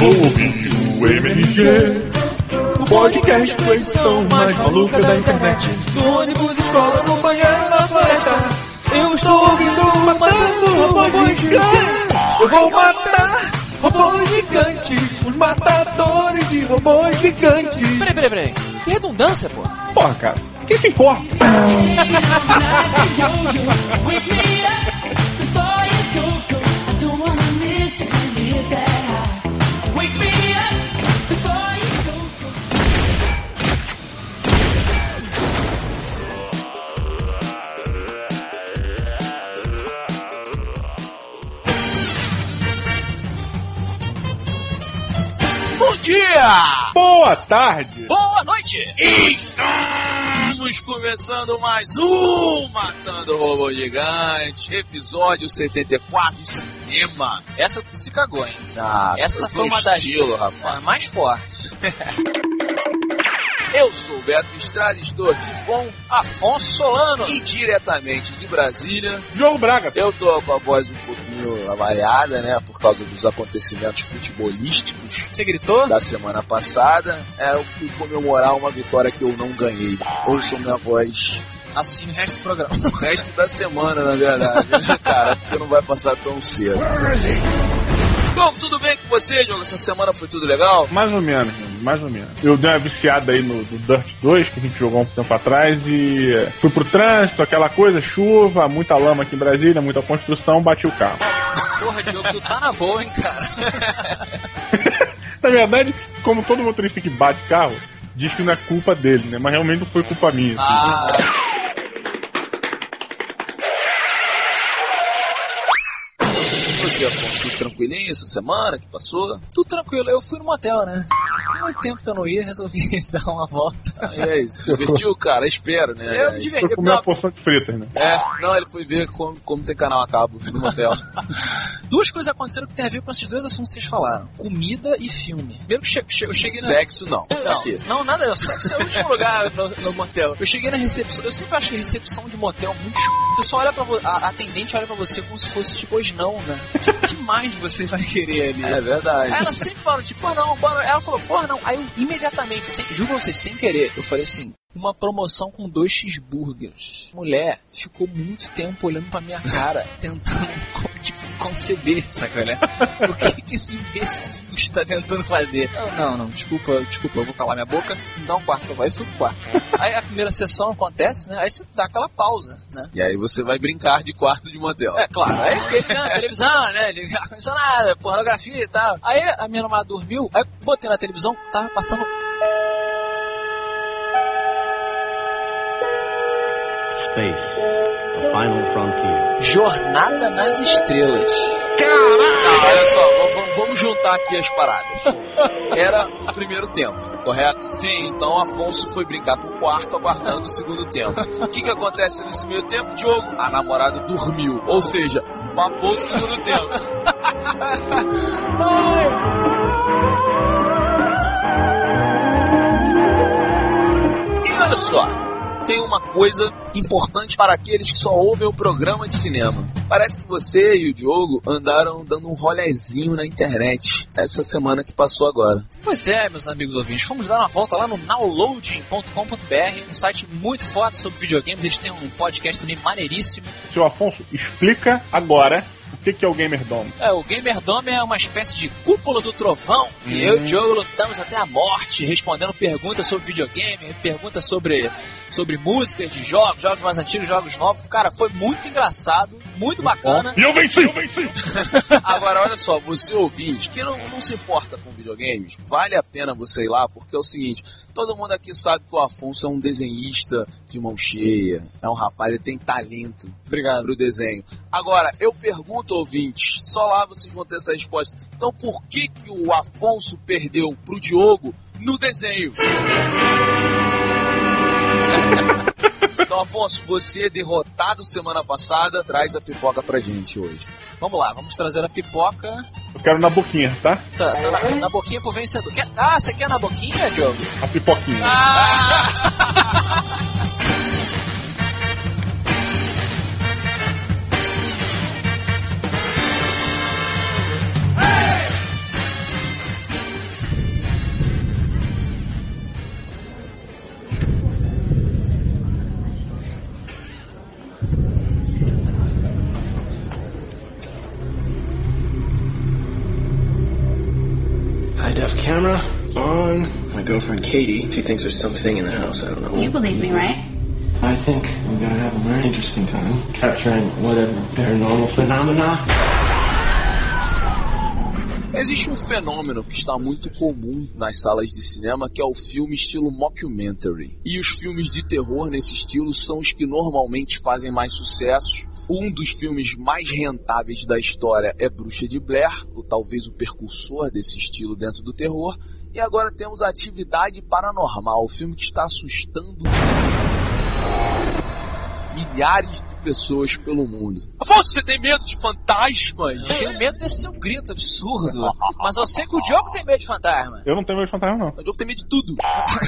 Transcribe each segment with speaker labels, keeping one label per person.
Speaker 1: Eu vou ouvir o MRG. O podcast com a edição mais maluca da internet. No ônibus, escola, no banheiro, na floresta. Eu estou ouvindo matando robôs gigantes. Eu vou matar robôs gigantes. Os matadores de robôs gigantes.
Speaker 2: Peraí, peraí, peraí. Que redundância, pô.
Speaker 1: Porra, cara. Quem se importa?
Speaker 2: Dia!
Speaker 1: Boa tarde.
Speaker 2: Boa noite! Estamos começando mais um Matando Robô Gigante, episódio 74 de cinema. Essa tu se cagou, hein?
Speaker 3: Ah,
Speaker 2: Essa foi uma das
Speaker 3: estilo, rapaz.
Speaker 2: Ah, mais fortes. Eu sou o Beto Estrada e estou aqui com Afonso Solano. E diretamente de Brasília,
Speaker 1: Jogo Braga.
Speaker 3: Eu tô com a voz um pouquinho avariada, né? Por causa dos acontecimentos futebolísticos
Speaker 2: você gritou?
Speaker 3: da semana passada. É, eu fui comemorar uma vitória que eu não ganhei. Ouçam minha voz
Speaker 2: Assim o resto do programa.
Speaker 3: o resto da semana, na verdade, né, cara? Porque não vai passar tão cedo. Bom, tudo bem com você, Diogo? Essa semana foi tudo legal?
Speaker 1: Mais ou menos, mano, mais ou menos. Eu dei uma viciada aí no, no Dirt 2, que a gente jogou há um tempo atrás, e fui pro trânsito, aquela coisa, chuva, muita lama aqui em Brasília, muita construção, bati o carro.
Speaker 2: Porra, Diogo, tu tá na boa, hein, cara?
Speaker 1: Na verdade, como todo motorista que bate carro, diz que não é culpa dele, né? Mas realmente não foi culpa minha. assim.
Speaker 2: Ah,
Speaker 3: você, Afonso, tudo tranquilinho essa semana que passou?
Speaker 2: tudo tranquilo. Eu fui no motel, né? Muito tempo que eu não ia, resolvi dar uma volta.
Speaker 3: Ah, e aí, se divertiu, cara? Espero, né?
Speaker 2: Eu me
Speaker 1: Foi
Speaker 2: diverti.
Speaker 1: comer uma porção de fritas, né?
Speaker 3: É, não, ele foi ver como, como tem canal a cabo no motel.
Speaker 2: Duas coisas aconteceram que tem a ver com esses dois assuntos que vocês falaram: comida e filme. Primeiro que che che eu cheguei na.
Speaker 3: Sexo não.
Speaker 2: Não,
Speaker 3: Aqui.
Speaker 2: não, nada, sexo é o último lugar no, no motel. Eu cheguei na recepção, eu sempre achei recepção de motel muito ch... O pessoal olha pra você, a atendente olha pra você como se fosse tipo, hoje não, né? O que mais você vai querer ali?
Speaker 3: É verdade.
Speaker 2: Aí ela sempre fala, tipo, porra não, bora. Ela falou, porra não. Aí eu imediatamente, pra vocês, sem querer, eu falei assim. Uma promoção com dois cheeseburgers. Mulher ficou muito tempo olhando pra minha cara, tentando tipo, conceber, saca, né? O que, que esse imbecil está tentando fazer? Eu, não, não, desculpa, desculpa, eu vou calar minha boca, me dá um quarto, por favor. Aí fui pro quarto. Aí a primeira sessão acontece, né? Aí você dá aquela pausa, né?
Speaker 3: E aí você vai brincar de quarto de motel.
Speaker 2: É, claro. Aí fiquei ligando televisão, né? Ligar ar-condicionado, pornografia e tal. Aí a minha namorada dormiu, aí botei na televisão, tava passando
Speaker 4: Space, the final frontier.
Speaker 2: Jornada nas Estrelas.
Speaker 3: Não, olha só, vamos juntar aqui as paradas. Era o primeiro tempo, correto? Sim. Então Afonso foi brincar com o quarto aguardando o segundo tempo. O que que acontece nesse meio tempo, Diogo? A namorada dormiu, ou seja, papou o segundo tempo. E olha só, tem uma coisa importante para aqueles que só ouvem o programa de cinema. Parece que você e o Diogo andaram dando um rolezinho na internet essa semana que passou agora.
Speaker 2: Pois é, meus amigos ouvintes, fomos dar uma volta lá no nowloading.com.br, um site muito foda sobre videogames. Eles têm um podcast também maneiríssimo.
Speaker 1: Seu Afonso, explica agora o que, que é o Gamer Dome.
Speaker 2: É, o Gamerdome é uma espécie de cúpula do trovão que eu e o Diogo lutamos até a morte, respondendo perguntas sobre videogame, perguntas sobre, sobre músicas de jogos, jogos mais antigos, jogos novos. Cara, foi muito engraçado, muito bacana.
Speaker 1: E eu venci, eu venci!
Speaker 3: Agora, olha só, você ouvinte, que não, não se importa com videogames, vale a pena você ir lá, porque é o seguinte, todo mundo aqui sabe que o Afonso é um desenhista de mão cheia, é um rapaz, ele tem talento
Speaker 2: Obrigado.
Speaker 3: pro desenho. Agora, eu pergunto, ouvintes, só lá vocês vão ter essa resposta. Então, por que que o Afonso perdeu pro Diogo no desenho? Então, Afonso, você derrotado semana passada, traz a pipoca pra gente hoje.
Speaker 2: Vamos lá, vamos trazer a pipoca.
Speaker 1: Eu quero na boquinha, tá?
Speaker 2: Tá, tá na, na boquinha pro vencedor. Quer- ah, você quer na boquinha, Diogo?
Speaker 1: A pipoquinha.
Speaker 5: camera my girlfriend Katie. She thinks there's something in the house. I don't know.
Speaker 6: You believe me, right?
Speaker 5: I think we're gonna have a very interesting time capturing whatever paranormal phenomena.
Speaker 3: Existe um fenômeno que está muito comum nas salas de cinema, que é o filme estilo mockumentary. E os filmes de terror nesse estilo são os que normalmente fazem mais sucessos. Um dos filmes mais rentáveis da história é Bruxa de Blair, ou talvez o precursor desse estilo dentro do terror. E agora temos Atividade Paranormal, o filme que está assustando milhares de pessoas pelo mundo. Afonso, você tem medo de fantasmas?
Speaker 2: Eu tenho medo desse seu grito absurdo. Mas eu sei que o Diogo tem medo de fantasma.
Speaker 7: Eu não tenho medo de fantasma, não.
Speaker 3: O Diogo tem medo de tudo.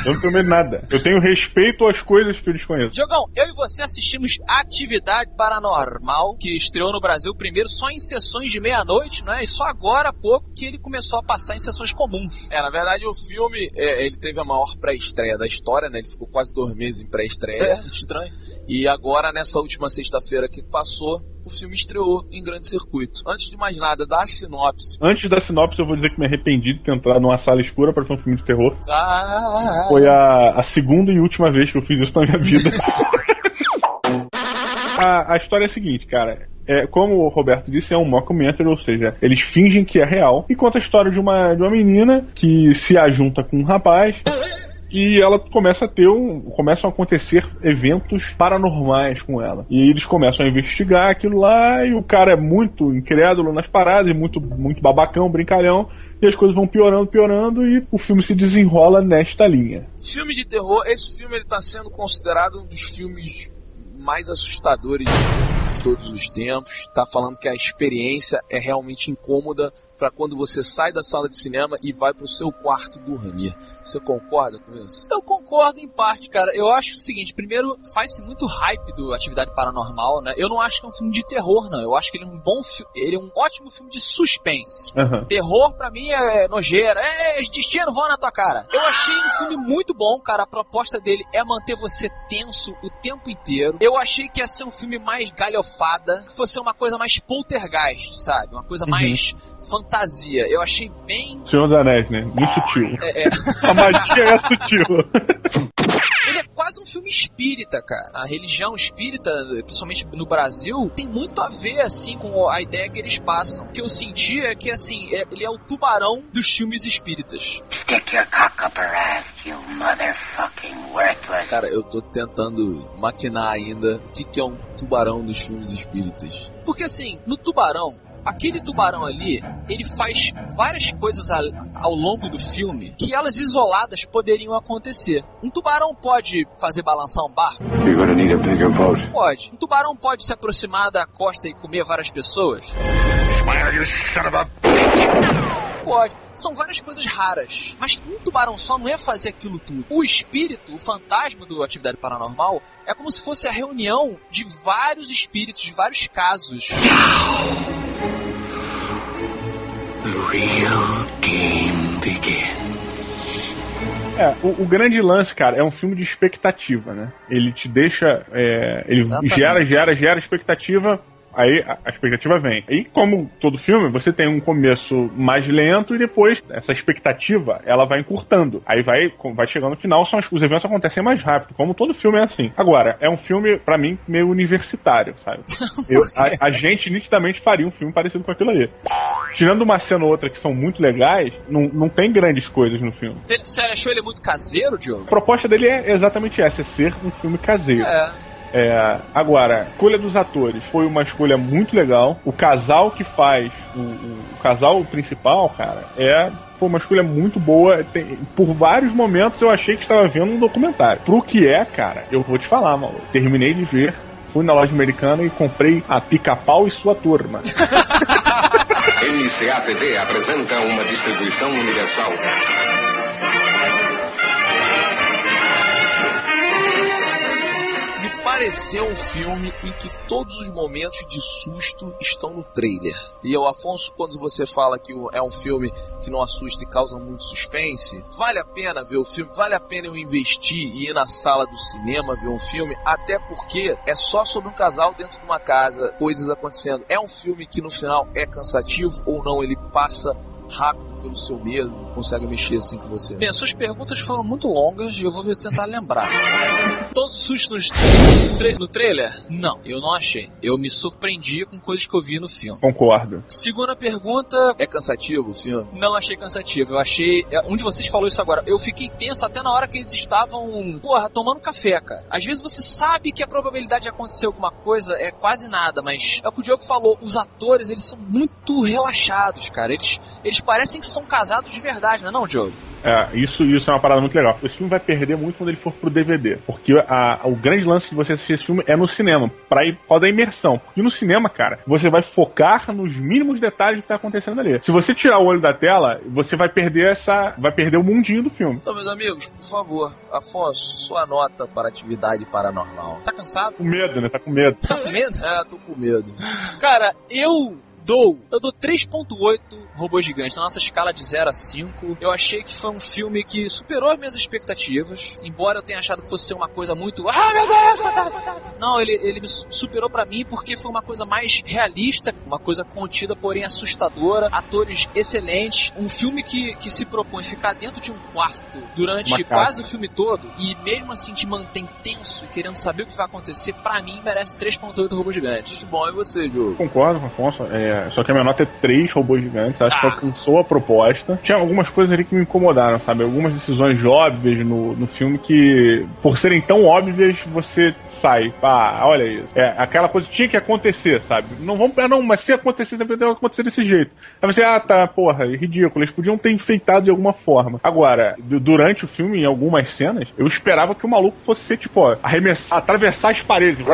Speaker 7: Eu não tenho medo de nada. Eu tenho respeito às coisas que eu desconheço.
Speaker 2: Diogão, eu e você assistimos Atividade Paranormal, que estreou no Brasil primeiro só em sessões de meia-noite, né? E só agora há pouco que ele começou a passar em sessões comuns.
Speaker 3: É, na verdade, o filme, é, ele teve a maior pré-estreia da história, né? Ele ficou quase dois meses em pré-estreia.
Speaker 2: É, estranho.
Speaker 3: E agora, nessa última sexta-feira que passou, o filme estreou em grande circuito. Antes de mais nada, dá a sinopse.
Speaker 7: Antes da sinopse, eu vou dizer que me arrependi de ter entrado numa sala escura para ver um filme de terror.
Speaker 2: Ah,
Speaker 7: Foi a, a segunda e última vez que eu fiz isso na minha vida. a, a história é a seguinte, cara. É, como o Roberto disse, é um mockumentary, ou seja, eles fingem que é real e conta a história de uma, de uma menina que se ajunta com um rapaz e ela começa a ter um. começam a acontecer eventos paranormais com ela. E eles começam a investigar aquilo lá, e o cara é muito incrédulo nas paradas, muito, muito babacão, brincalhão. E as coisas vão piorando, piorando, e o filme se desenrola nesta linha.
Speaker 3: Filme de terror, esse filme está sendo considerado um dos filmes mais assustadores de todos os tempos. Está falando que a experiência é realmente incômoda para quando você sai da sala de cinema e vai pro seu quarto dormir. Você concorda com isso?
Speaker 2: Eu concordo em parte, cara. Eu acho o seguinte: primeiro, faz-se muito hype do Atividade Paranormal, né? Eu não acho que é um filme de terror, não. Eu acho que ele é um bom filme. Ele é um ótimo filme de suspense.
Speaker 7: Aham.
Speaker 2: Terror, pra mim, é nojeira. É, destino, vão na tua cara. Eu achei um filme muito bom, cara. A proposta dele é manter você tenso o tempo inteiro. Eu achei que ia ser um filme mais galhofada, que fosse uma coisa mais poltergeist, sabe? Uma coisa mais fantasia. Eu achei bem.
Speaker 7: Senhor dos Anéis, né? Muito sutil.
Speaker 2: É, é.
Speaker 7: A magia é sutil.
Speaker 2: Ele é quase um filme espírita, cara. A religião espírita, principalmente no Brasil, tem muito a ver, assim, com a ideia que eles passam. O que eu senti é que, assim, é- ele é o tubarão dos filmes espíritas.
Speaker 8: Stick your cock up her ass, you motherfucking worthless.
Speaker 3: Cara, eu tô tentando maquinar ainda o que, que é um tubarão dos filmes espíritas.
Speaker 2: Porque, assim, no tubarão, aquele tubarão ali, ele faz várias coisas ao longo do filme que elas isoladas poderiam acontecer. Um tubarão pode fazer balançar um barco? Pode. Um tubarão pode se aproximar da costa e comer várias pessoas? Pode. São várias coisas raras. Mas um tubarão só não ia fazer aquilo tudo. O espírito, o fantasma do Atividade Paranormal, é como se fosse a reunião de vários espíritos, de vários casos.
Speaker 8: Real game begins.
Speaker 7: É, o, o grande lance, cara, é um filme de expectativa, né? Ele te deixa. é, ele
Speaker 2: Exatamente.
Speaker 7: gera, gera, gera expectativa. Aí a, expectativa vem. E como todo filme, você tem um começo mais lento e depois essa expectativa ela vai encurtando. Aí vai, vai chegando no final, são, os eventos acontecem mais rápido. Como todo filme é assim. Agora, é um filme, pra mim, meio universitário, sabe? Eu- a, a gente nitidamente faria um filme parecido com aquilo ali. Tirando uma cena ou outra que são muito legais, não, não tem grandes coisas no filme.
Speaker 2: Você, você achou ele muito caseiro, Diogo?
Speaker 7: A proposta dele é exatamente essa, é ser um filme caseiro.
Speaker 2: É.
Speaker 7: É, agora, a escolha dos atores foi uma escolha muito legal. O casal que faz o, o- casal principal, cara, é foi uma escolha muito boa. Tem- por vários momentos eu achei que estava vendo um documentário. Pro que é, cara, eu vou te falar, maluco. Terminei de ver, fui na loja americana e comprei a pica-pau e sua turma.
Speaker 9: NCATV apresenta uma distribuição universal.
Speaker 3: Pareceu um filme em que todos os momentos de susto estão no trailer. E o Afonso, quando você fala que é um filme que não assusta e causa muito suspense, vale a pena ver o filme, vale a pena eu investir e ir na sala do cinema ver um filme, até porque é só sobre um casal dentro de uma casa, coisas acontecendo. É um filme que no final é cansativo ou não, ele passa rápido pelo seu medo, não consegue mexer assim com você?
Speaker 2: Bem, suas perguntas foram muito longas e eu vou tentar lembrar. Todos os sustos tra no trailer? Não, eu não achei. Eu me surpreendi com coisas que eu vi no filme.
Speaker 7: Concordo.
Speaker 2: Segunda pergunta,
Speaker 3: É cansativo o filme?
Speaker 2: não achei cansativo. Eu achei. é, Um de vocês falou isso agora. Eu fiquei tenso até na hora que eles estavam, porra, tomando café, cara. Às vezes você sabe que a probabilidade de acontecer alguma coisa é quase nada, mas é o que o Diogo falou. Os atores, eles são muito relaxados, cara. Eles, eles parecem que são casados de verdade, não é, não, Diogo?
Speaker 7: É, isso, isso é uma parada muito legal. Esse filme vai perder muito quando ele for pro DVD. Porque a- o grande lance de você assistir esse filme é no cinema, pra ir, por causa da imersão. Porque no cinema, cara, você vai focar nos mínimos detalhes do que tá acontecendo ali. Se você tirar o olho da tela, você vai perder essa. vai perder o mundinho do filme.
Speaker 3: Então, meus amigos, por favor, Afonso, sua nota para atividade paranormal.
Speaker 2: Tá cansado?
Speaker 7: Com medo, né? Tá com medo.
Speaker 2: Tá com medo?
Speaker 3: É, tô com medo.
Speaker 2: Cara, eu dou. Eu dou 3.8 robôs gigantes na nossa escala de 0 a 5. Eu achei que foi um filme que superou as minhas expectativas. Embora eu tenha achado que fosse ser uma coisa muito. Ah, meu Deus! fantasma, fantasma." Não, ele, ele me su- superou pra mim porque foi uma coisa mais realista, uma coisa contida, porém assustadora. Atores excelentes. Um filme que, que se propõe ficar dentro de um quarto durante
Speaker 7: Uma casa.
Speaker 2: quase o filme todo e mesmo assim te mantém tenso e querendo saber o que vai acontecer. Pra mim, merece 3.8 robôs gigantes.
Speaker 3: Muito bom, e você, Diogo?
Speaker 7: Concordo com o Afonso, é, só que a minha nota é 3 robôs gigantes. Acho que
Speaker 2: Ah.
Speaker 7: alcançou a proposta. Tinha algumas coisas ali que me incomodaram, sabe? Algumas decisões óbvias no, no filme que, por serem tão óbvias, você sai. Ah, olha isso. É, aquela coisa tinha que acontecer, sabe? Não vamos. Ah, não, mas se acontecer, sempre deve acontecer desse jeito. Aí você, ah, tá, porra, é ridículo. Eles podiam ter enfeitado de alguma forma. Agora, du- durante o filme, em algumas cenas, eu esperava que o maluco fosse ser, tipo, ó, arremessar, atravessar as paredes.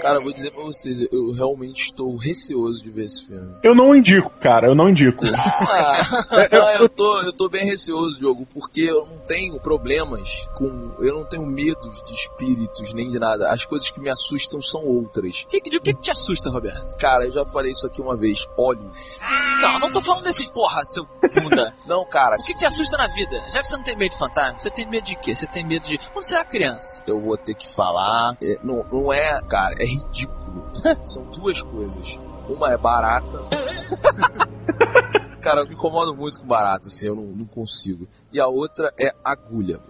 Speaker 3: Cara, eu vou dizer pra vocês, eu realmente estou receoso de ver esse filme.
Speaker 7: Eu não indico, cara, eu não indico.
Speaker 3: Ah, não, eu tô, eu tô bem receoso, Diogo, porque eu não tenho problemas com. Eu não tenho medos de espíritos nem de nada. As coisas que me assustam são outras.
Speaker 2: O que, que, o que que te assusta, Roberto?
Speaker 3: Cara, eu já falei isso aqui uma vez. Olhos.
Speaker 2: Não, não tô falando desses porra, seu bunda.
Speaker 3: Não, cara,
Speaker 2: O que, que te assusta na vida? Já que você não tem medo de fantasma, você tem medo de quê? Você tem medo de. Quando você era criança?
Speaker 3: eu vou ter que falar. É, não, não é, cara, é ridículo. São duas coisas. Uma é barata. Cara, eu me incomodo muito com barata, assim, eu não, não consigo. E a outra é agulha.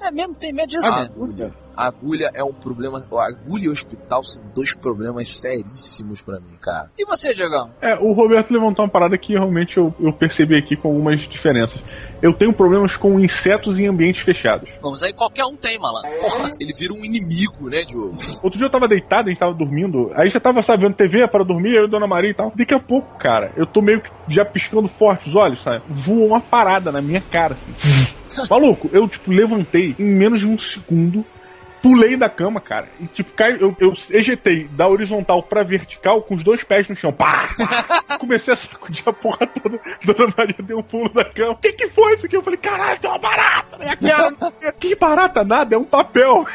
Speaker 2: É mesmo, tem medo disso, né?
Speaker 3: Agulha. Agulha é um problema. Agulha e hospital são dois problemas seríssimos pra mim, cara.
Speaker 2: E você, Diogão?
Speaker 7: É, o Roberto levantou uma parada que realmente eu, eu percebi aqui com algumas diferenças. Eu tenho problemas com insetos em ambientes fechados.
Speaker 2: Vamos aí, qualquer um tem, malandro. Porra.
Speaker 3: Ele vira um inimigo, né, Diogo?
Speaker 7: Outro dia eu tava deitado, a gente tava dormindo, aí já tava, sabe, vendo TV para dormir, eu e Dona Maria e tal. Daqui a pouco, cara, eu tô meio que já piscando forte os olhos, sabe? Voou uma parada na minha cara, assim. Maluco, eu, tipo, levantei em menos de um segundo, pulei da cama, cara, e, tipo, cai, eu, eu ejetei da horizontal pra vertical com os dois pés no chão. Pá! pá. Comecei a sacudir a porra toda. Dona Maria deu um pulo da cama. O que que foi isso aqui? Eu falei, caralho, tem uma barata na minha cara. que barata nada, é um papel.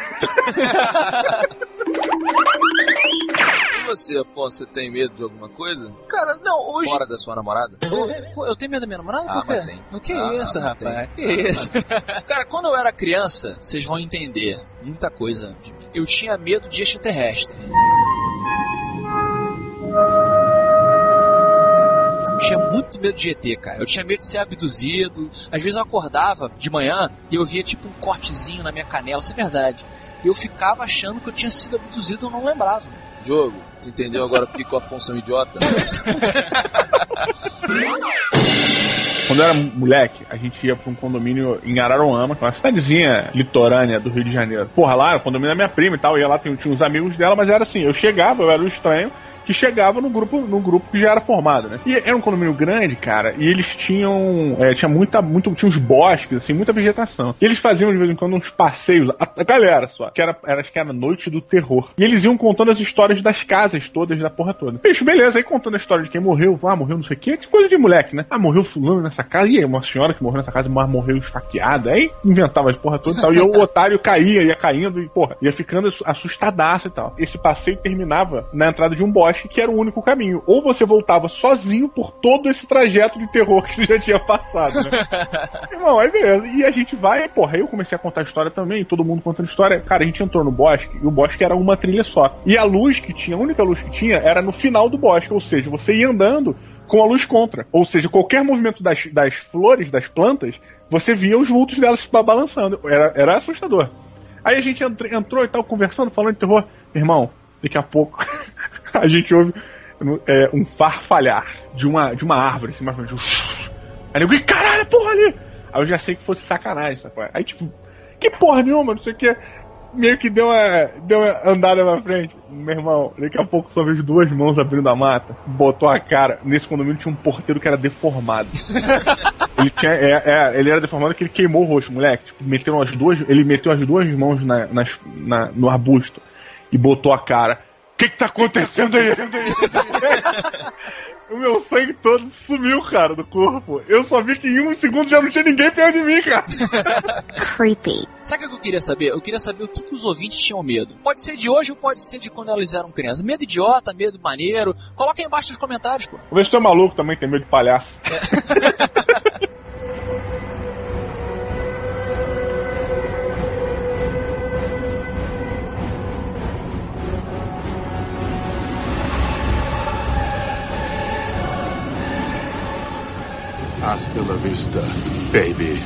Speaker 3: Você, Afonso, você tem medo de alguma coisa?
Speaker 2: Cara, não, hoje.
Speaker 3: Fora da sua namorada?
Speaker 2: Ô, Pô, eu tenho medo da minha namorada?
Speaker 3: Ah,
Speaker 2: Por quê?
Speaker 3: mas tem.
Speaker 2: O que
Speaker 3: Ah,
Speaker 2: é isso, rapaz? Que isso? Cara, quando eu era criança, vocês vão entender muita coisa de mim. Eu tinha medo de extraterrestre. Eu tinha muito medo de ET, cara. Eu tinha medo de ser abduzido. Às vezes eu acordava de manhã e eu via tipo um cortezinho na minha canela, isso é verdade. E eu ficava achando que eu tinha sido abduzido e eu não lembrava.
Speaker 3: Jogo, você entendeu agora por que o Afonso é um idiota?
Speaker 7: Quando eu era moleque, a gente ia pra um condomínio em Araruama, uma cidadezinha litorânea do Rio de Janeiro. Porra, lá o condomínio da minha prima e tal, ia lá, tinha, tinha uns amigos dela, mas era assim, eu chegava, eu era o estranho, que chegava no grupo, no grupo que já era formado, né? E era um condomínio grande, cara, e eles tinham, é, tinha muita, muito, tinha uns bosques, assim, muita vegetação. E eles faziam de vez em quando uns passeios, a, a galera só, que era, era, acho que era Noite do Terror. E eles iam contando as histórias das casas todas, da porra toda. Bicho, beleza, aí contando a história de quem morreu, ah, morreu não sei o quê, que coisa de moleque, né? Ah, morreu fulano nessa casa, e aí, uma senhora que morreu nessa casa, mas morreu esfaqueada, aí inventava as porra toda e tal, e o otário caía, ia caindo, e porra, ia ficando assustadaço e tal. Esse passeio terminava na entrada de um bosque, que era o único caminho. Ou você voltava sozinho por todo esse trajeto de terror que você já tinha passado, né? Irmão, aí beleza. E a gente vai, porra, aí eu comecei a contar a história também, todo mundo contando história. Cara, a gente entrou no bosque, e o bosque era uma trilha só. E a luz que tinha, a única luz que tinha, era no final do bosque, ou seja, você ia andando com a luz contra. Ou seja, qualquer movimento das, das flores, das plantas, você via os vultos delas ba- balançando. Era, era assustador. Aí a gente entrou, entrou e tal, conversando, falando de terror. Irmão, daqui a pouco a gente ouve é, um farfalhar de uma, de uma árvore, assim, mais ou menos. Aí eu caralho, porra ali! Aí eu já sei que fosse sacanagem, é? Aí tipo, que porra nenhuma, não sei o que. Meio que deu uma, deu uma andada na frente. Meu irmão, daqui a pouco só vejo duas mãos abrindo a mata. Botou a cara. Nesse condomínio tinha um porteiro que era deformado. ele, tinha, é, é, ele era deformado que ele queimou o rosto, moleque. Tipo, meteu as duas, ele meteu as duas mãos na, nas, na, no arbusto e botou a cara. O que que tá acontecendo aí? o meu sangue todo sumiu, cara, do corpo. Eu só vi que em um segundo já não tinha ninguém perto de mim, cara.
Speaker 6: Creepy.
Speaker 2: Sabe o que eu queria saber? Eu queria saber o que, que os ouvintes tinham medo. Pode ser de hoje ou pode ser de quando eles eram crianças. Medo idiota, medo maneiro. Coloca aí embaixo nos comentários, pô.
Speaker 7: Vou ver se tu é maluco também, tem medo de palhaço.
Speaker 10: Hasta la vista, baby.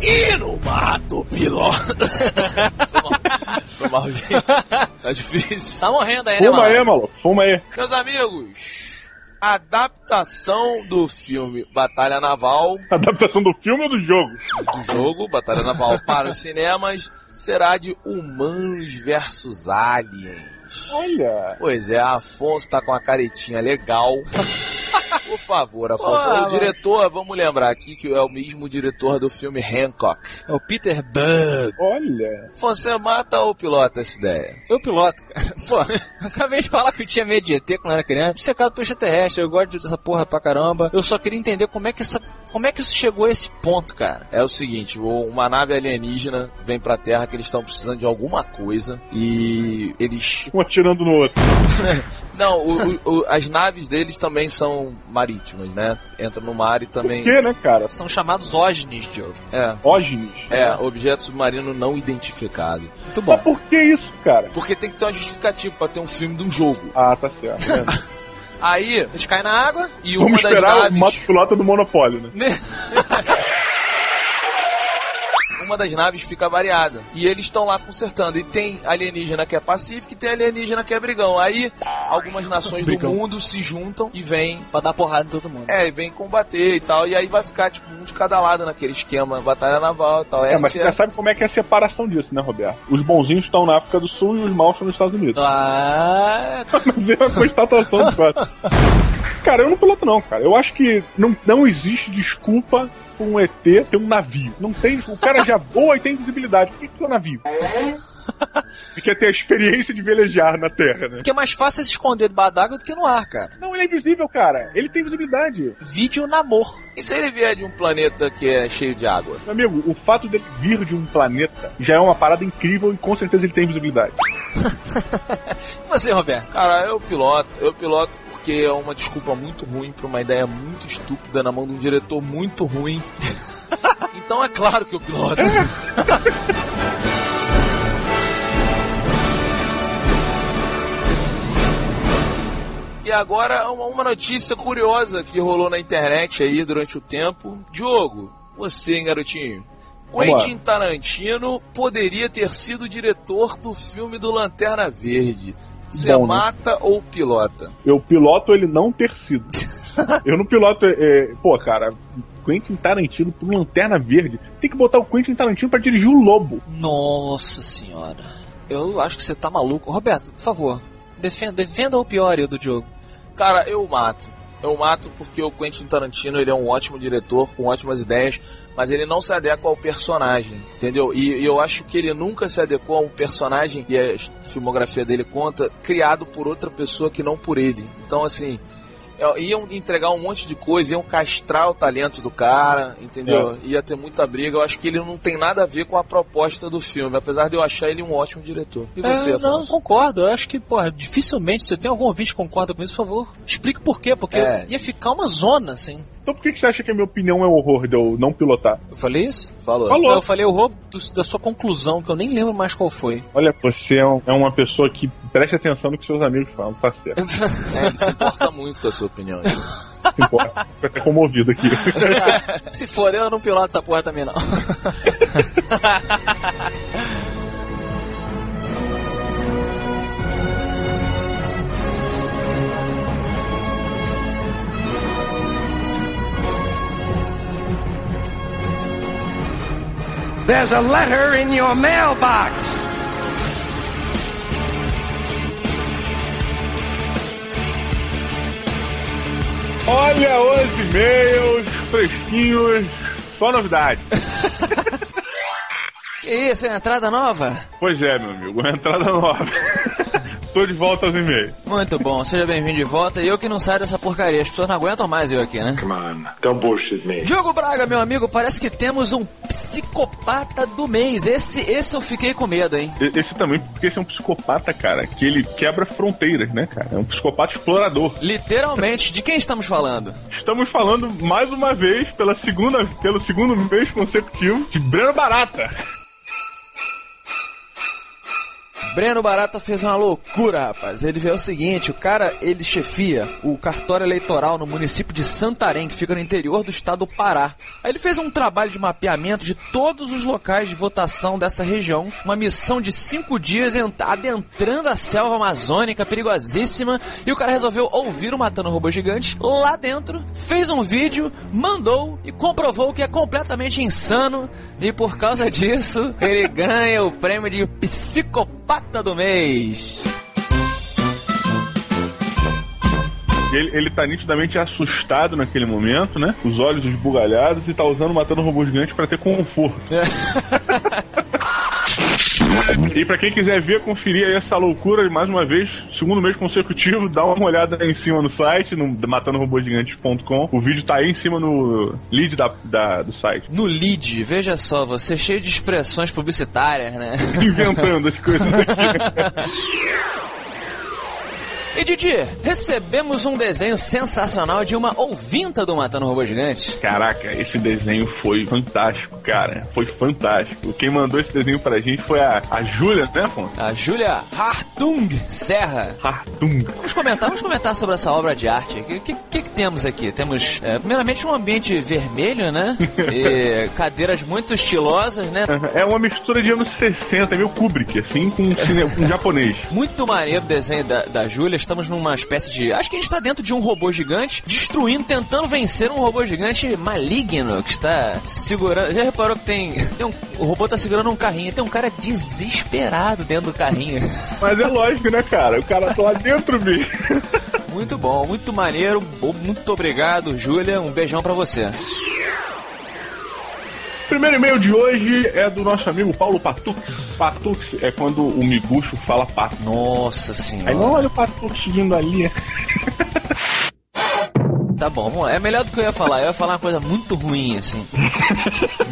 Speaker 3: E no mato, piloto. Foi mal, gente. Tá difícil.
Speaker 2: Tá morrendo aí, né,
Speaker 7: Fuma
Speaker 2: mano?
Speaker 7: aí, maluco, fuma aí.
Speaker 3: Meus amigos, adaptação do filme Batalha Naval,
Speaker 7: Adaptação do filme ou do jogo?
Speaker 3: do jogo Batalha Naval para os cinemas, será de Humanos versus Aliens.
Speaker 7: Olha.
Speaker 3: Pois é, Afonso tá com a caretinha legal. Por favor, Afonso.
Speaker 2: Porra,
Speaker 3: o
Speaker 2: mano.
Speaker 3: diretor, vamos lembrar aqui que é o mesmo diretor do filme Hancock.
Speaker 2: É o Peter Bug.
Speaker 7: Olha.
Speaker 3: Afonso, você mata ou pilota essa ideia?
Speaker 2: Eu piloto, cara. Pô, acabei de falar que eu tinha medo de ET quando era criança. Isso é cara do extraterrestre, eu gosto dessa porra pra caramba. Eu só queria entender como é que essa. Como é que isso chegou a esse ponto, cara?
Speaker 3: É o seguinte, uma nave alienígena vem pra Terra que eles estão precisando de alguma coisa e eles...
Speaker 7: Um atirando no outro.
Speaker 3: Não, o- o- o- as naves deles também são marítimas, né? Entram no mar e também...
Speaker 7: Por que, né, cara?
Speaker 2: São chamados OGNIs, Diogo.
Speaker 3: É,
Speaker 7: Ógenes.
Speaker 3: é, objeto submarino não identificado.
Speaker 2: Muito bom.
Speaker 7: Mas por que isso, cara?
Speaker 3: Porque tem que ter uma justificativa pra ter um filme de um jogo.
Speaker 7: Ah, tá certo.
Speaker 3: Aí,
Speaker 2: Eles caem na água.
Speaker 3: e
Speaker 7: Vamos
Speaker 3: uma das
Speaker 7: esperar o
Speaker 3: naves...
Speaker 7: moto pilota do Monopólio, né?
Speaker 3: uma das naves fica variada. E eles estão lá consertando. E tem alienígena que é pacífico e tem alienígena que é brigão. Aí algumas nações do
Speaker 2: Brigão.
Speaker 3: mundo se juntam e vêm.
Speaker 2: Pra dar porrada em todo mundo.
Speaker 3: É, e vem combater e tal. E aí vai ficar, tipo, um de cada lado naquele esquema, batalha naval e tal.
Speaker 7: É, mas
Speaker 3: Essa
Speaker 7: você já sabe como é que é a separação disso, né, Roberto? Os bonzinhos estão na África do Sul e os maus estão nos Estados Unidos.
Speaker 2: Ah,
Speaker 7: Mas é uma constatação de fato. Cara, eu não piloto não, cara. Eu acho que não, não existe desculpa pra um ET ter um navio. Não tem. O cara já voa e tem visibilidade. Por que que tem um navio? Ele quer ter a experiência de velejar na Terra, né?
Speaker 2: porque é mais fácil se esconder debaixo d'água do que no ar, cara.
Speaker 7: Não, ele é invisível, cara. Ele tem visibilidade.
Speaker 2: Vídeo namor.
Speaker 3: E se ele vier de um planeta que é cheio de água?
Speaker 7: Meu amigo, o fato dele vir de um planeta já é uma parada incrível e com certeza ele tem visibilidade.
Speaker 2: E você, Roberto?
Speaker 3: Cara, eu piloto. Eu piloto porque é uma desculpa muito ruim pra uma ideia muito estúpida na mão de um diretor muito ruim. então é claro que eu piloto. E agora uma, uma notícia curiosa que rolou na internet aí durante o tempo. Diogo, você, hein, garotinho? Quentin Tarantino poderia ter sido diretor do filme do Lanterna Verde. Você
Speaker 7: Bom, né?
Speaker 3: mata ou pilota?
Speaker 7: Eu piloto ele não ter sido. eu não piloto. É, pô, cara, Quentin Tarantino por Lanterna Verde. Tem que botar o Quentin Tarantino pra dirigir o Lobo.
Speaker 2: Nossa senhora. Eu acho que você tá maluco. Roberto, por favor, defenda, defenda o pior do Diogo.
Speaker 3: Cara, eu mato. Eu mato porque o Quentin Tarantino ele é um ótimo diretor com ótimas ideias, mas ele não se adequa ao personagem, entendeu? E, e eu acho que ele nunca se adequou a um personagem e a filmografia dele conta criado por outra pessoa que não por ele. Então assim, é, iam entregar um monte de coisa, iam castrar o talento do cara, entendeu? Ia ter muita briga. Eu acho que ele não tem nada a ver com a proposta do filme, apesar de eu achar ele um ótimo diretor. E você,
Speaker 2: É, não, concordo. Eu acho que, porra, dificilmente, se eu tenho algum ouvinte que concorda com isso, por favor, explique por quê. Porque
Speaker 3: É.
Speaker 2: ia ficar uma zona, assim.
Speaker 7: Então por que que você acha que a minha opinião é horror de eu não pilotar?
Speaker 2: Eu falei isso? Falou.
Speaker 7: Falou.
Speaker 2: Não, eu falei horror do- da sua conclusão, que eu nem lembro mais qual foi.
Speaker 7: Olha, você é, um- é uma pessoa que preste atenção no que seus amigos falam, tá certo.
Speaker 3: É, ele se importa muito com a sua opinião.
Speaker 7: Não importa. Fico até comovido aqui.
Speaker 2: Se for, eu não piloto essa porra também não.
Speaker 11: There's a letter in your mailbox.
Speaker 7: Olha os e-mails fresquinhos, só novidade.
Speaker 2: Que isso, é entrada nova?
Speaker 7: Pois é, meu amigo, uma entrada nova. Tô de volta aos e-mails.
Speaker 2: Muito bom, seja bem-vindo de volta. E eu que não saio dessa porcaria, as pessoas não aguentam mais eu aqui, né?
Speaker 10: Come on, don't bullshit me.
Speaker 2: Diogo Braga, meu amigo, parece que temos um psicopata do mês. Esse, esse eu fiquei com medo, hein?
Speaker 7: Esse também, porque esse é um psicopata, cara, que ele quebra fronteiras, né, cara? É um psicopata explorador.
Speaker 2: Literalmente, de quem estamos falando?
Speaker 7: Estamos falando mais uma vez, pela segunda, pelo segundo mês consecutivo, de Breno Barata.
Speaker 2: Breno Barata fez uma loucura, rapaz. Ele vê o seguinte, o cara, ele chefia o cartório eleitoral no município de Santarém, que fica no interior do estado do Pará. Aí ele fez um trabalho de mapeamento de todos os locais de votação dessa região, uma missão de cinco dias ent- adentrando a selva amazônica perigosíssima, e o cara resolveu ouvir o Matando Robô Gigante lá dentro, fez um vídeo, mandou e comprovou que é completamente insano, e por causa disso, ele ganha o prêmio de psicopata do mês.
Speaker 7: Ele, ele tá nitidamente assustado naquele momento, né? Os olhos esbugalhados e tá usando matando robô gigante pra ter conforto. E pra quem quiser ver, conferir aí essa loucura, mais uma vez, segundo mês consecutivo, dá uma olhada aí em cima no site, no matandorobogigante.com. O vídeo tá aí em cima no lead da, da- do site.
Speaker 2: No lead, veja só, você é cheio de expressões publicitárias, né?
Speaker 7: Inventando as coisas aqui.
Speaker 2: E Didi, recebemos um desenho sensacional de uma ouvinta do Matando Robô Gigante.
Speaker 7: Caraca, esse desenho foi fantástico, cara. Foi fantástico. Quem mandou esse desenho pra gente foi a, a Júlia, né, Afonso?
Speaker 2: A Júlia Hartung Serra.
Speaker 7: Hartung.
Speaker 2: Vamos comentar, vamos comentar sobre essa obra de arte. O que, que, que temos aqui? Temos, é, primeiramente, um ambiente vermelho, né? E cadeiras muito estilosas, né?
Speaker 7: É uma mistura de anos 60, meio Kubrick, assim, com, cine- com japonês.
Speaker 2: Muito maneiro o desenho da, da Júlia. Estamos numa espécie de. Acho que a gente está dentro de um robô gigante, destruindo, tentando vencer um robô gigante maligno que está segurando. Já reparou que tem. tem um- o robô está segurando um carrinho. Tem um cara desesperado dentro do carrinho.
Speaker 7: Mas é lógico, né, cara? O cara tá lá dentro mesmo.
Speaker 2: Muito bom, muito maneiro. Muito obrigado, Júlia. Um beijão pra você.
Speaker 7: Primeiro e-mail de hoje é do nosso amigo Paulo Patux. Patux é quando o miguxo fala pato.
Speaker 2: Nossa senhora.
Speaker 7: Aí, olha o Patux vindo ali.
Speaker 2: Tá bom, vamos lá. É melhor do que eu ia falar. Eu ia falar uma coisa muito ruim, assim.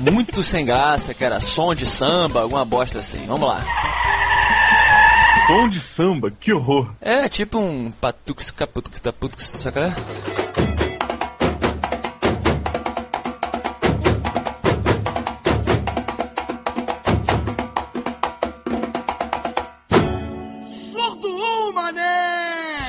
Speaker 2: muito sem graça, que era som de samba, alguma bosta assim. Vamos lá.
Speaker 7: Tom de samba, que horror.
Speaker 2: É tipo um patux caputux taputux, saca?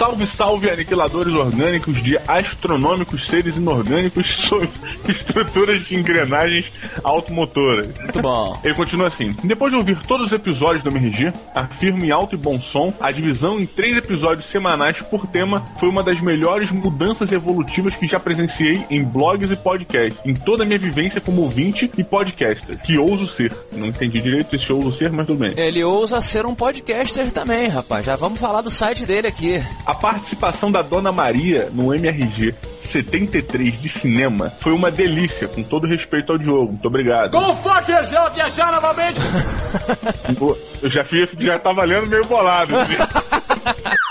Speaker 7: Salve, salve, aniquiladores orgânicos de astronômicos seres inorgânicos sob estruturas de engrenagens automotoras.
Speaker 2: Muito bom.
Speaker 7: Ele continua assim: Depois de ouvir todos os episódios do MRG, afirmo em alto e bom som, a divisão em três episódios semanais por tema foi uma das melhores mudanças evolutivas que já presenciei em blogs e podcasts, em toda a minha vivência como ouvinte e podcaster, que ouso ser. Não entendi direito esse ouso ser, mas tudo bem.
Speaker 2: Ele ousa ser um podcaster também, rapaz. Já vamos falar do site dele aqui.
Speaker 7: A participação da Dona Maria no MRG 73 de cinema foi uma delícia, com todo respeito ao Diogo. Muito obrigado.
Speaker 1: Go fuck yourself, viajar novamente!
Speaker 7: Eu já, fiz, já tava lendo meio bolado. assim.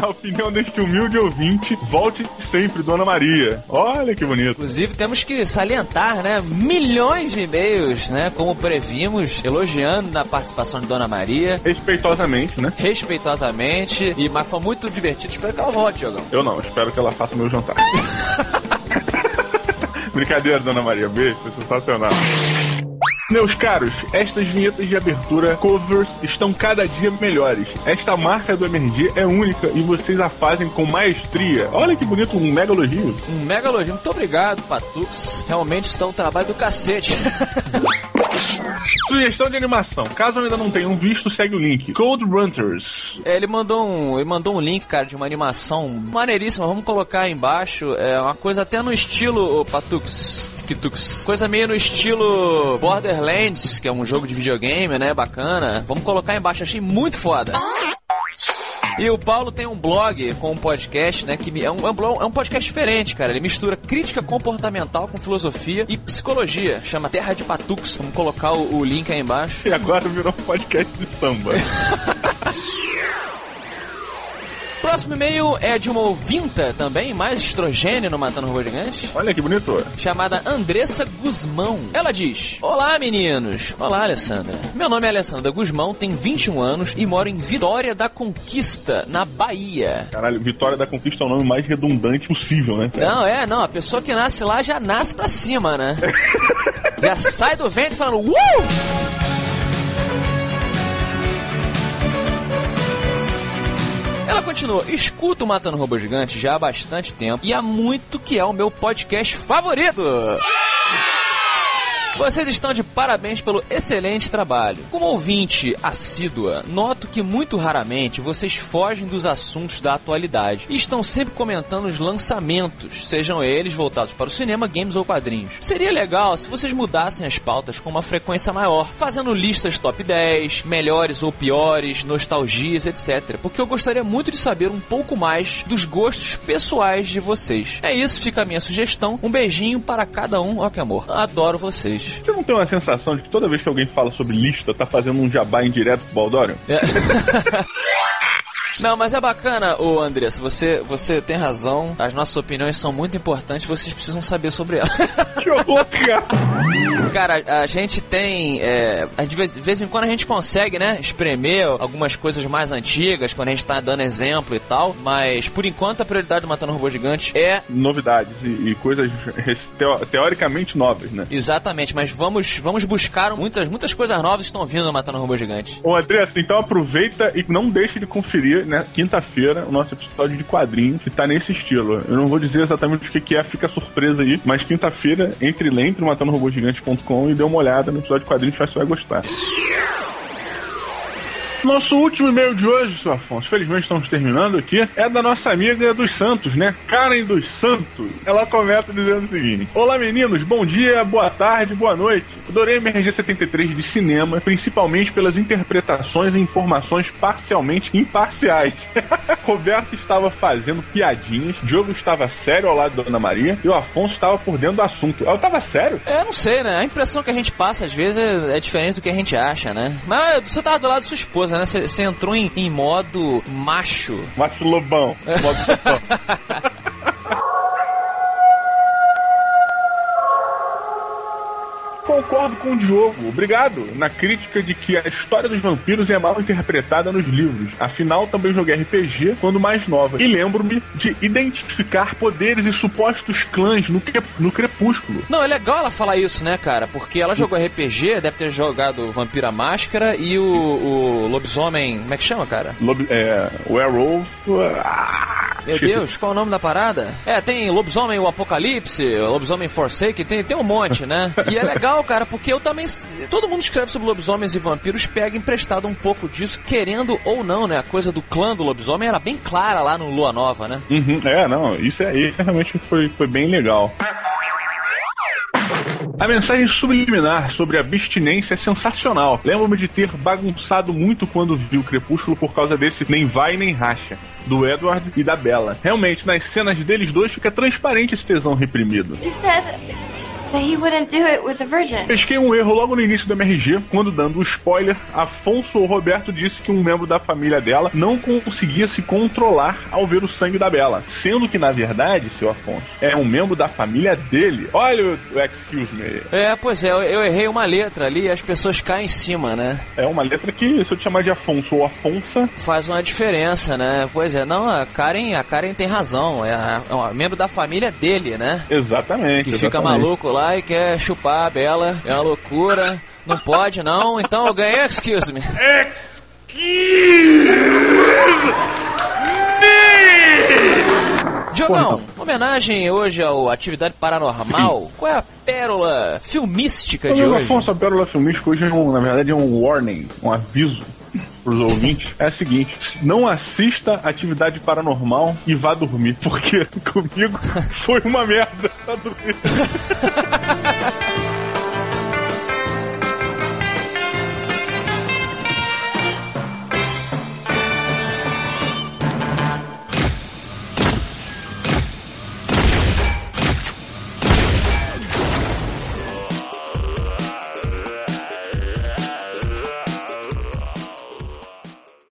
Speaker 7: Na opinião deste humilde ouvinte, volte sempre, Dona Maria. Olha que bonito.
Speaker 2: Inclusive, temos que salientar, né? Milhões de e-mails, né? Como previmos, elogiando na participação de Dona Maria.
Speaker 7: Respeitosamente, né?
Speaker 2: Respeitosamente. E, mas foi muito divertido. Espero que ela volte, Diogão.
Speaker 7: Eu não, espero que ela faça meu jantar. Brincadeira, Dona Maria. Beijo, foi sensacional. Meus caros, estas vinhetas de abertura covers estão cada dia melhores. Esta marca do MRG é única e vocês a fazem com maestria. Olha que bonito, um mega elogio.
Speaker 2: Um mega elogio. Muito obrigado, Patux. Realmente está um trabalho do cacete.
Speaker 7: Sugestão de animação. Caso ainda não tenham visto, segue o link. Code Runters.
Speaker 2: É, ele mandou um, ele mandou um link, cara, de uma animação maneiríssima. Vamos colocar aí embaixo. É uma coisa até no estilo Patux, Kitux. Coisa meio no estilo Borderlands, que é um jogo de videogame, né? Bacana. Vamos colocar embaixo. Achei muito foda. E o Paulo tem um blog com um podcast, né? Que é um, é um, é um podcast diferente, cara. Ele mistura crítica comportamental com filosofia e psicologia. Chama Terra de Patux. Vamos colocar o, o link aí embaixo.
Speaker 7: E agora virou um podcast de samba.
Speaker 2: Próximo e-mail é de uma ouvinta também, mais estrogênio no Matando Robô Gigante.
Speaker 7: Olha que bonito.
Speaker 2: Chamada Andressa Guzmão. Ela diz: Olá, meninos. Olá, Alessandra. Meu nome é Alessandra Guzmão, tenho 21 anos e moro em Vitória da Conquista, na Bahia.
Speaker 7: Caralho, Vitória da Conquista é o nome mais redundante possível, né?
Speaker 2: Não, é, não. A pessoa que nasce lá já nasce pra cima, né? já sai do vento falando: Uh! Ela continua, escuto Matando Robô Gigante já há bastante tempo e há muito que é o meu podcast favorito. Vocês estão de parabéns pelo excelente trabalho. Como ouvinte assídua, noto que muito raramente vocês fogem dos assuntos da atualidade e estão sempre comentando os lançamentos, sejam eles voltados para o cinema, games ou quadrinhos. Seria legal se vocês mudassem as pautas com uma frequência maior, fazendo listas top 10, melhores ou piores, nostalgias, etc. Porque eu gostaria muito de saber um pouco mais dos gostos pessoais de vocês. É isso, fica a minha sugestão. Um beijinho para cada um, ó que amor. Adoro vocês.
Speaker 7: Você não tem uma sensação de que toda vez que alguém fala sobre lista, tá fazendo um jabá indireto pro Baldório?
Speaker 2: É. Não, mas é bacana, ô Andressa, você, você tem razão. As nossas opiniões são muito importantes, vocês precisam saber sobre elas.
Speaker 7: Que horror, cara!
Speaker 2: Cara, a gente tem. É, de, vez, de vez em quando a gente consegue, né? Espremer algumas coisas mais antigas, quando a gente tá dando exemplo e tal. Mas por enquanto a prioridade do Matando Robô Gigante é.
Speaker 7: Novidades e, e coisas teo, teoricamente novas, né?
Speaker 2: Exatamente, mas vamos, vamos buscar muitas, muitas coisas novas estão vindo no Matando Robô Gigante.
Speaker 7: Ô Andressa, então aproveita e não deixe de conferir, né? Quinta-feira, o nosso episódio de quadrinho, que tá nesse estilo. Eu não vou dizer exatamente o que, que é, fica surpresa aí, mas quinta-feira, entre lá, entre matandorobogigante.com e dê uma olhada episódio de quadrinhos que você vai gostar. Nosso último e-mail de hoje, seu Afonso, felizmente estamos terminando aqui, é da nossa amiga dos Santos, né? Karen dos Santos. Ela começa dizendo o seguinte: Olá meninos, bom dia, boa tarde, boa noite. Adorei MRG 73 de cinema, principalmente pelas interpretações e informações parcialmente imparciais. Roberto estava fazendo piadinhas, Diogo estava sério ao lado da Ana Maria e o Afonso estava por dentro do assunto. Ela estava sério?
Speaker 2: É, não sei, né? A impressão que a gente passa às vezes é, é diferente do que a gente acha, né? Mas você tava do lado da sua esposa, né? Você, entrou em, em modo macho.
Speaker 7: Macho lobão. Modo lobão. Concordo com o Diogo, obrigado, na crítica de que a história dos vampiros é mal interpretada nos livros. Afinal, também joguei RPG quando mais nova. E lembro-me de identificar poderes e supostos clãs no, cre no Crepúsculo.
Speaker 2: Não, é legal ela falar isso, né, cara? Porque ela jogou RPG, deve ter jogado Vampira Máscara e o, o Lobisomem. Como é que chama, cara?
Speaker 7: Lob é. Werewolf. Ah,
Speaker 2: Meu Deus, qual é o nome da parada? É, tem Lobisomem o Apocalipse, Lobisomem Forsaken, tem, tem um monte, né? E é legal, cara, porque eu também. Todo mundo escreve sobre lobisomens e vampiros, pega emprestado um pouco disso, querendo ou não, né? A coisa do clã do lobisomem era bem clara lá no Lua Nova, né?
Speaker 7: Uhum, é, não, isso aí realmente foi, foi bem legal. A mensagem subliminar sobre abstinência é sensacional. Lembro-me de ter bagunçado muito quando vi o Crepúsculo por causa desse nem vai nem racha, do Edward e da Bella. Realmente, nas cenas deles dois fica transparente esse tesão reprimido.
Speaker 12: He said So he wouldn't do it with a virgin.
Speaker 7: Pesquei um erro logo no início do MRG, quando dando um spoiler, Afonso ou Roberto disse que um membro da família dela não conseguia se controlar ao ver o sangue da Bela. Sendo que, na verdade, seu Afonso, é um membro da família dele. Olha o, o excuse me.
Speaker 2: É, pois é, eu, eu errei uma letra ali e as pessoas caem em cima, né?
Speaker 7: É uma letra que, se eu te chamar de Afonso ou Afonsa.
Speaker 2: Faz uma diferença, né? Pois é, não, a Karen, a Karen tem razão. É, é um membro da família dele, né?
Speaker 7: Exatamente.
Speaker 2: Que fica
Speaker 7: exatamente.
Speaker 2: maluco lá e quer chupar a Bela. É uma loucura. Não pode, não. Então eu ganhei, excuse me. Diogão, homenagem hoje ao Atividade Paranormal. Qual é a pérola filmística de
Speaker 7: Mas,
Speaker 2: hoje?
Speaker 7: Afonso, a Pérola Filmística hoje, é um, na verdade, é um warning, um aviso pros ouvintes. É o seguinte, não assista atividade paranormal e vá dormir, porque comigo foi uma merda. Vá dormir.